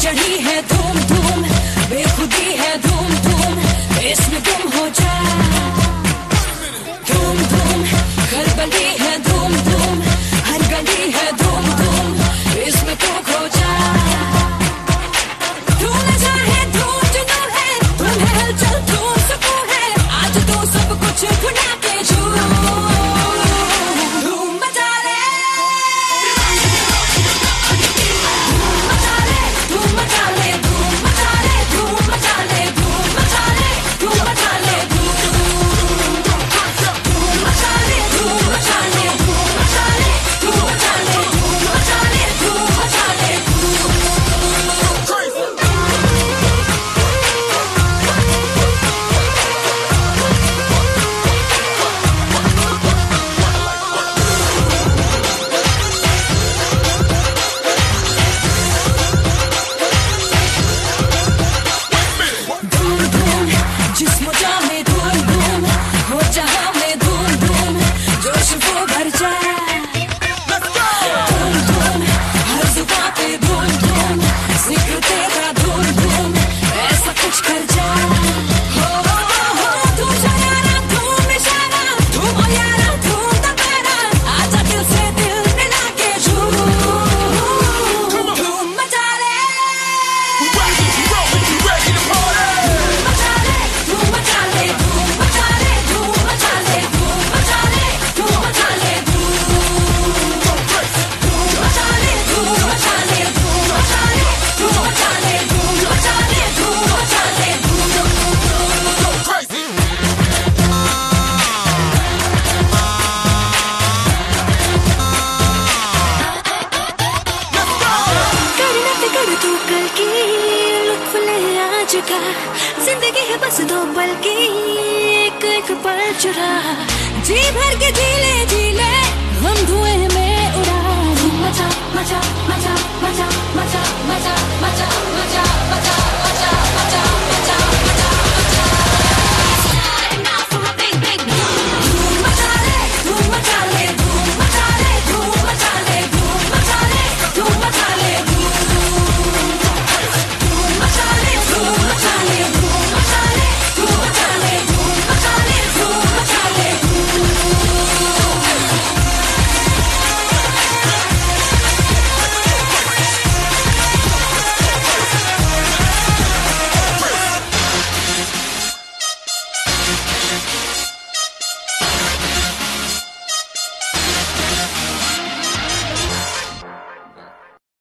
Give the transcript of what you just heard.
चढ़ी है धूप। इस धूम धूम हो जहाँ में धूम धूम जोश वो भर जाए। तू कल की लुत्फ ले आज का। ज़िंदगी है बस दो पल की, एक एक पल चुरा। जी भर के जी ले जी ले हम धुएँ